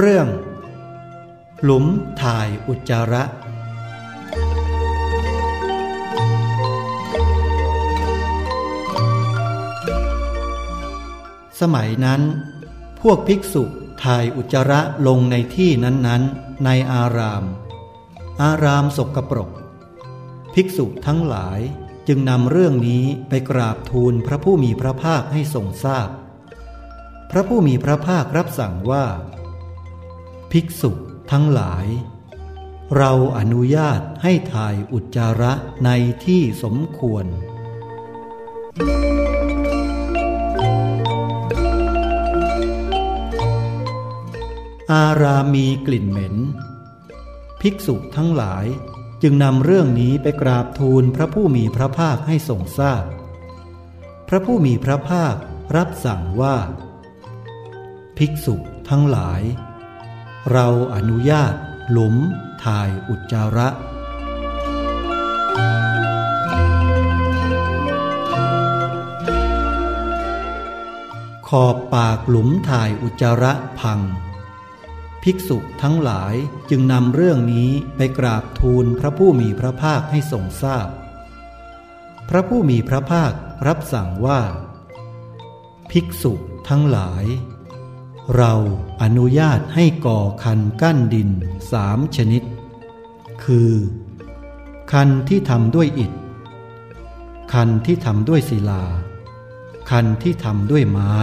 เรื่อง หลุมถ่ายอุจจาระ สมัยนั้น พวกภิกษุถ่ายอุจจาระลงในที่นั้นๆ ในอาราม อารามสกปรก ภิกษุทั้งหลายจึงนำเรื่องนี้ไปกราบทูลพระผู้มีพระภาคให้ทรงทราบพพระผู้มีพระภาครับสั่งว่า ภิกษุทั้งหลาย เราอนุญาตให้ถ่ายอุจจาระในที่สมควร อารามีกลิ่นเหม็น ภิกษุทั้งหลายจึงนำเรื่องนี้ไปกราบทูลพระผู้มีพระภาคให้ทรงทราบพพระผู้มีพระภาครับสั่งว่า ภิกษุทั้งหลาย เราอนุญาต หลุม ถ่ายอุจจาระ ขอบปากหลุมถ่ายอุจจาระพัง ภิกษุทั้งหลายจึงนำเรื่องนี้ไปกราบทูลพระผู้มีพระภาคให้ทรงทราบพพระผู้มีพระภาครับสั่งว่า ภิกษุทั้งหลาย เราอนุญาตให้ก่อคันกั้นดินสามชนิด คือ คันที่ทำด้วยอิฐ คันที่ทำด้วยศิลา คันที่ทำด้วยไม้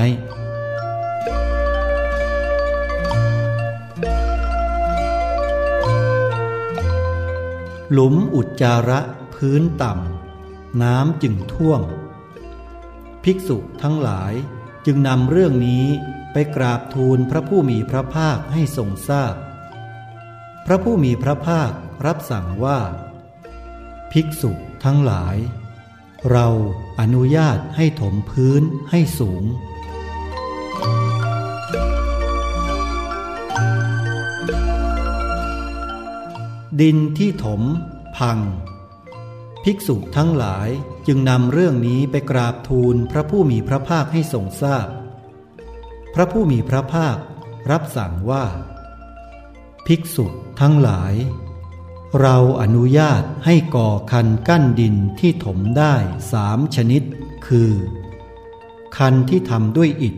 หลุมอุจจาระพื้นต่ำน้ำจึงท่วม ภิกษุทั้งหลาย จึงนำเรื่องนี้ไปกราบทูลพระผู้มีพระภาคให้ทรงทราบพพระผู้มีพระภาครับสั่งว่า ภิกษุทั้งหลาย เราอนุญาตให้ถมพื้นให้สูง ดินที่ถมพัง ภิกษุทั้งหลายจึงนำเรื่องนี้ไปกราบทูลพระผู้มีพระภาคให้ทรงทราบพพระผู้มีพระภาครับสั่งว่า ภิกษุทั้งหลาย เราอนุญาตให้ก่อคันกั้นดินที่ถมได้สามชนิด คือ คันที่ทำด้วยอิฐ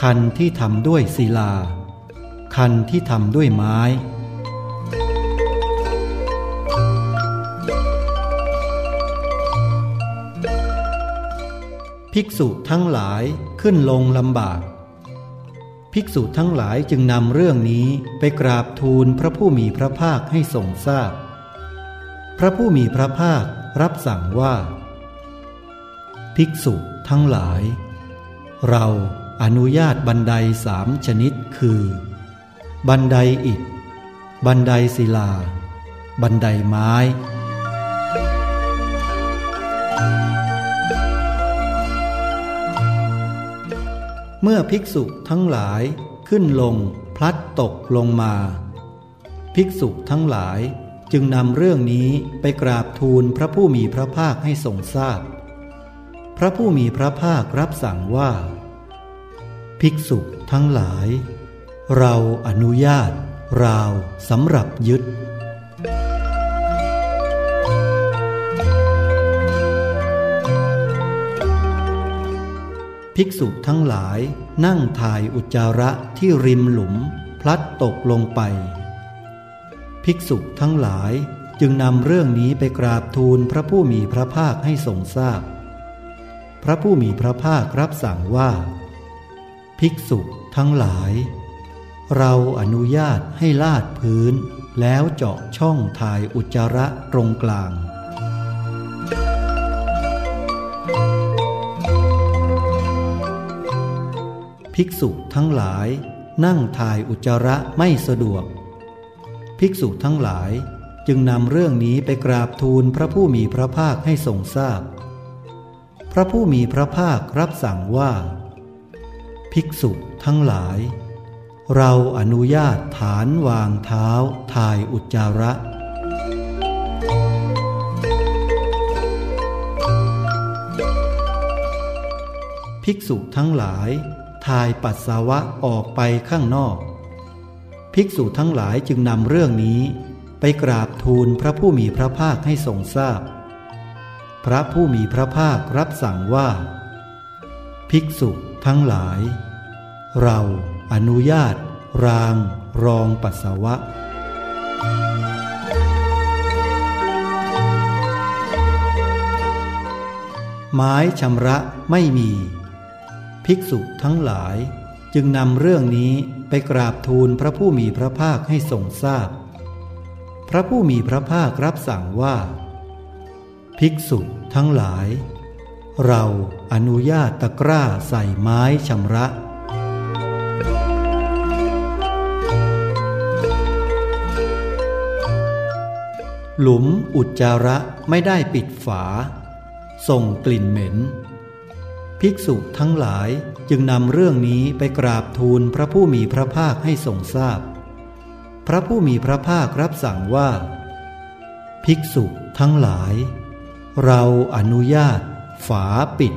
คันที่ทำด้วยศิลา คันที่ทำด้วยไม้ ภิกษุทั้งหลายขึ้นลงลำบาก ภิกษุทั้งหลายจึงนำเรื่องนี้ไปกราบทูลพระผู้มีพระภาคให้ทรงทราบพพระผู้มีพระภาครับสั่งว่า ภิกษุทั้งหลาย เราอนุญาตบันไดสามชนิดคือ บันไดอิฐ บันไดศิลา บันไดไม้ เมื่อภิกษุทั้งหลายขึ้นลงพลัดตกลงมา ภิกษุทั้งหลายจึงนำเรื่องนี้ไปกราบทูลพระผู้มีพระภาคให้ทรงทราบพพระผู้มีพระภาครับสั่งว่า ภิกษุทั้งหลาย เราอนุญาตราวสำหรับยึด ภิกษุทั้งหลายนั่งถ่ายอุจจาระที่ริมหลุม พลัดตกลงไป ภิกษุทั้งหลายจึงนำเรื่องนี้ไปกราบทูลพระผู้มีพระภาคให้ทรงทราบพพระผู้มีพระภาครับสั่งว่า ภิกษุทั้งหลาย เราอนุญาตให้ลาดพื้น แล้วเจาะช่องถ่ายอุจจาระตรงกลาง ภิกษุทั้งหลาย นั่งถ่ายอุจจาระไม่สะดวก ภิกษุทั้งหลายจึงนำเรื่องนี้ไปกราบทูลพระผู้มีพระภาคให้ทรงทราบพพระผู้มีพระภาครับสั่งว่า ภิกษุทั้งหลาย เราอนุญาตฐานวางเท้าถ่ายอุจจาระภิกษุทั้งหลาย ถ่ายปัสสาวะออกไปข้างนอก ภิกษุทั้งหลายจึงนำเรื่องนี้ ไปกราบทูลพระผู้มีพระภาคให้ทรงทราบพพระผู้มีพระภาครับสั่งว่า ภิกษุทั้งหลาย เราอนุญาต ราง รองปัสสาวะไม้ชำระไม่มี ภิกษุทั้งหลาย จึงนำเรื่องนี้ไปกราบทูลพระผู้มีพระภาคให้ทรงทราบพพระผู้มีพระภาครับสั่งว่า ภิกษุทั้งหลาย เราอนุญาตตะกร้าใส่ไม้ชำระหลุมอุจจาระไม่ได้ปิดฝา ส่งกลิ่นเหม็น ภิกษุทั้งหลายจึงนำเรื่องนี้ไปกราบทูลพระผู้มีพระภาคให้ทรงทราบพพระผู้มีพระภาครับสั่งว่า ภิกษุทั้งหลาย เราอนุญาต ฝาปิด